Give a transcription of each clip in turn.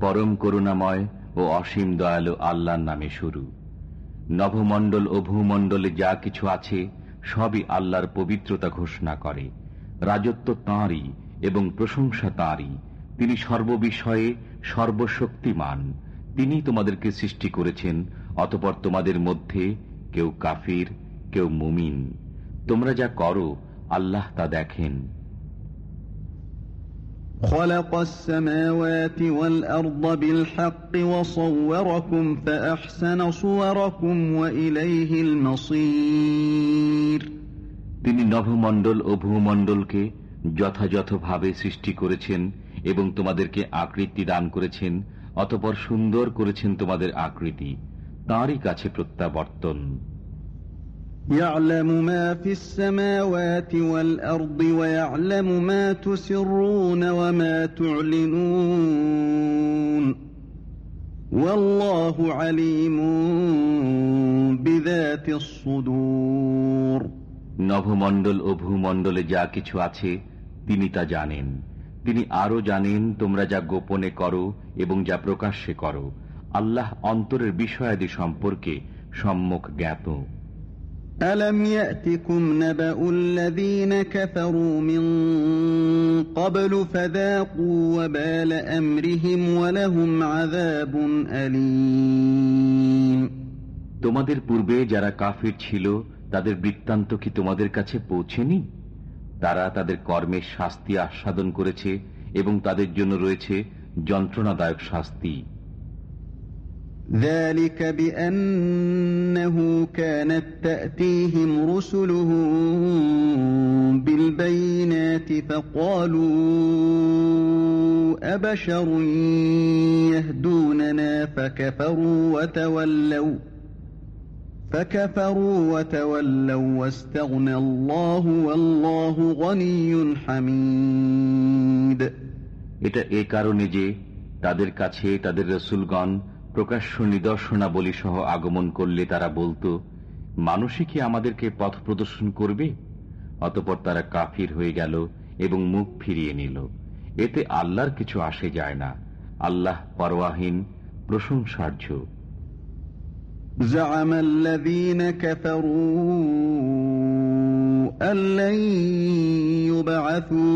পরম করুণাময় ও অসীম দয়ালু আল্লাহর নামে শুরু। নভমণ্ডল ও ভূমণ্ডলে যা কিছু আছে, সবই আল্লাহর পবিত্রতা ঘোষণা করে। রাজত্ব তাঁরই এবং প্রশংসা তাঁরই। তিনি সর্ববিষয়ে সর্বশক্তিমান। তিনি তোমাদেরকে সৃষ্টি করেছেন, অতপর তোমাদের মধ্যে কেউ কাফির, কেউ মুমিন। তোমরা যা করো আল্লাহ তা দেখেন خلق السماوات والأرض بالحق وصوركم فأحسن صوركم وإليه المصير তিনি নভমণ্ডল ও ভূমণ্ডলকে যথাযথভাবে সৃষ্টি করেছেন এবং তোমাদেরকে আকৃতি দান করেছেন অতপর সুন্দর করেছেন তোমাদের আকৃতি তাঁরই কাছে প্রত্যাবর্তন يعلم ما في السماوات والأرض ويعلم ما تسرون وما تعلنون والله عليم بذات الصدور নভমণ্ডল ও ভূমণ্ডলে যা কিছু আছে তিনি তা জানেন তিনি আরো জানেন তোমরা যা গোপনে করো এবং যা প্রকাশ্যে করো আল্লাহ অন্তরের বিষয়াদি সম্পর্কে সম্মুখ জ্ঞাত ألم يأتكم نبأ الذين كفروا من قبل فذاقوا وبال أمرهم ولهم عذاب أليم তোমাদের পূর্বে যারা কাফির ছিল তাদের বৃত্তান্ত কি তোমাদের কাছে পৌঁছেনি তারা তাদের কর্মের শাস্তি আস্বাদন করেছে এবং তাদের জন্য রয়েছে যন্ত্রণাদায়ক শাস্তি ذلك بأنه كانت تأتيهم رسلهم بالبينات فقالوا أبشر يهدوننا فكفروا وتولوا فكفروا وتولوا واستغنى الله والله غني حميد এটা এ কারণে যে তাদের কাছে তাদের রসুলগণ প্রকাশ্য নিদর্শনাবলী সহ আগমন করলে তারা বলতো মানুষই কি আমাদেরকে পথ প্রদর্শন করবে অতপর তারা কাফির হয়ে গেল এবং মুখ ফিরিয়ে নিল এতে আল্লাহর কিছু আসে যায় না আল্লাহ পরওয়াহীন প্রশংসার্য زعم الذين كفروا أن لن يبعثوا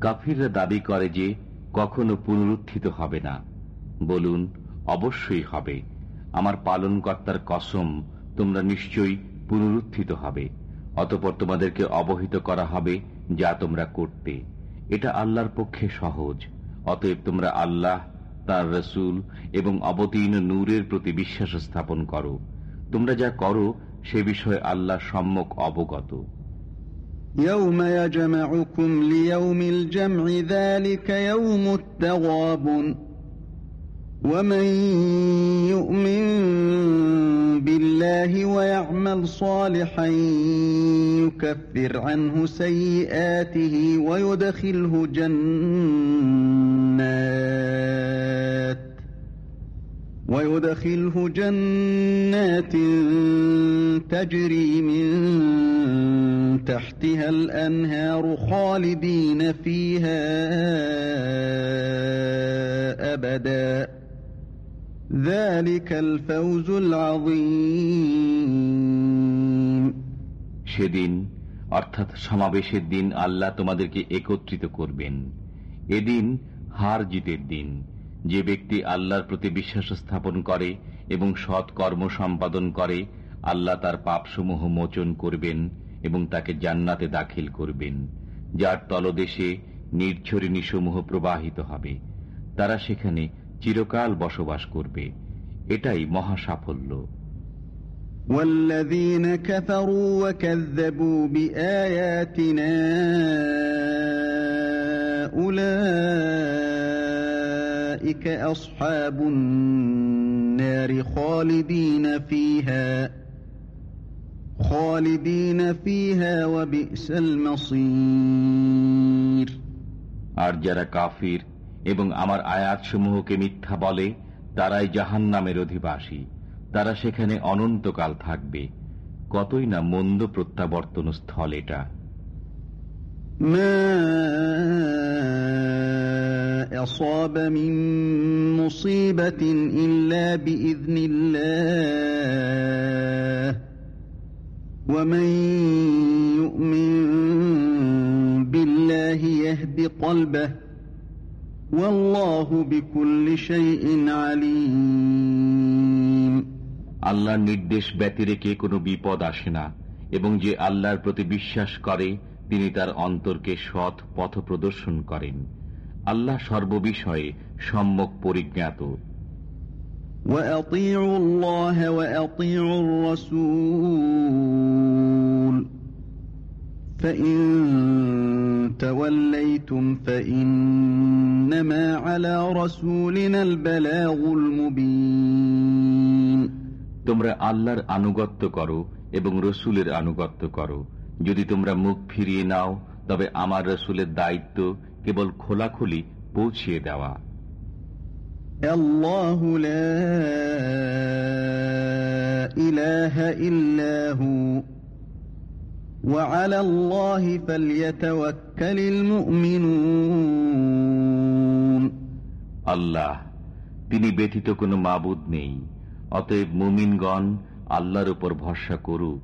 কাফিররা দাবি করে যে কখনো পুনরুত্থিত হবে না। বলুন, অবশ্যই হবে। আমার পালনকর্তার কসম, তোমরা নিশ্চয়ই পুনরুত্থিত হবে। অতপর তোমাদেরকে অবহিত করা হবে যা তোমরা করতে। এটা আল্লাহর পক্ষে সহজ। অতএব তোমরা আল্লাহ, তার রসুল এবং অবতীর্ণ নূরের প্রতি বিশ্বাস স্থাপন করো। তোমরা যা করো সে বিষয়ে আল্লাহ সম্যক অবগত يوم يجمعكم ليوم الجمع ذلك يوم التغابن ومن يؤمن بالله ويعمل صالحا يكفر عنه سيئاته ويدخله جنات ويدخله جنات تجري من تحتها الأنهار خالدين فيها أبدا ذلك الفوز العظيم সেদিন অর্থাৎ সমাবেশের দিন আল্লাহ তোমাদেরকে একত্রিত করবেন এদিন হার জিতের দিন যে ব্যক্তি আল্লাহর প্রতি বিশ্বাস স্থাপন করে এবং সৎ কর্ম সম্পাদন করে আল্লাহ তার পাপসমূহ মোচন করবেন এবং তাকে জান্নাতে দাখিল করবেন যার তলদেশে নির্ঝরিণীসমূহ প্রবাহিত হবে তারা সেখানে চিরকাল বসবাস করবে এটাই মহা সাফল্য والذين كفروا وكذبوا بآياتنا আর যারা কাফির এবং আমার আয়াতসমূহকে মিথ্যা বলে তারাই জাহান নামের অধিবাসী। তারা সেখানে অনন্তকাল থাকবে। কতই না মন্দ প্রত্যাবর্তন স্থল এটা ما أصاب من مصيبة إلا بإذن الله ومن يؤمن بالله يهد قلبه والله بكل شيء عليم আল্লাহর নির্দেশ ব্যতিরেকে কোনো বিপদ আসে না এবং যে আল্লাহর প্রতি বিশ্বাস করে তিনি তার অন্তরকে সৎ পথ প্রদর্শন করেন আল্লাহ সর্ববিষয়ে সম্যক পরিজ্ঞাত وأطيعوا الله وأطيعوا الرسول فإن توليتم فإنما على رسولنا البلاغ المبين তোমরা আল্লাহর আনুগত্য করো এবং রসুলের আনুগত্য করো যদি তোমরা মুখ ফিরিয়ে নাও তবে আমার রসুলের দায়িত্ব কেবল খোলাখুলি পৌঁছিয়ে দেওয়া الله لا إله إلا هو وعلى الله فليتوكل المؤمنون আল্লাহ তিনি ব্যতীত কোনো মাবুদ নেই অতএব মুমিনগণ আল্লাহর উপর ভরসা করুক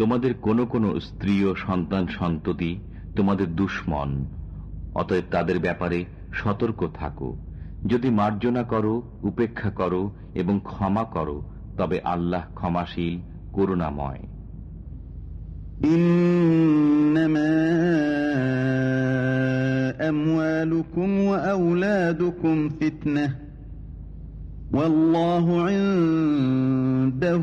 তোমাদের কোন কোন স্ত্রী ও সন্তান সন্ততি তোমাদের দুশ্মন অতএব তাদের ব্যাপারে সতর্ক থাকো যদি মার্জনা করো উপেক্ষা করো এবং ক্ষমা করো তবে আল্লাহ ক্ষমাশীল করুণাময় إنما أموالكم وأولادكم فتنة والله عنده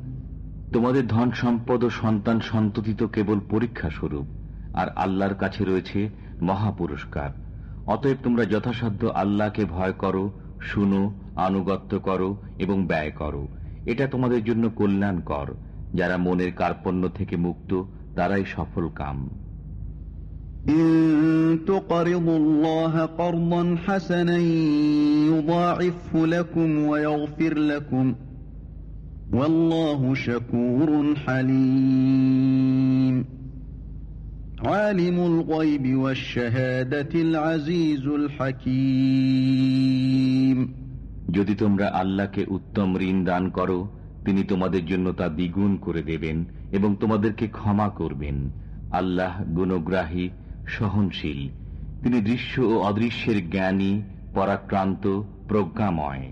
তোমাদের ধন সম্পদ ও সন্তান সন্ততি তো কেবল পরীক্ষা স্বরূপ, আর আল্লাহর কাছে রয়েছে মহা পুরস্কার অতএব তোমরা যথাসাধ্য আল্লাহকে ভয় করো, শুনো, আনুগত্য করো এবং ব্যয় করো। এটা তোমাদের জন্য কল্যাণকর। যারা মনের কার্পণ্য থেকে মুক্ত, তারাই সফল কাম। إن والله شكور حليم عالم الغيب والشهادة العزيز الحكيم যদি তোমরা আল্লাহকে উত্তম ঋণ দান করো তিনি তোমাদের জন্য তা দ্বিগুণ করে দেবেন এবং তোমাদেরকে ক্ষমা করবেন আল্লাহ গুণগ্রাহী সহনশীল তিনি দৃশ্য ও অদৃশ্যের জ্ঞানী পরাক্রান্ত প্রজ্ঞাময়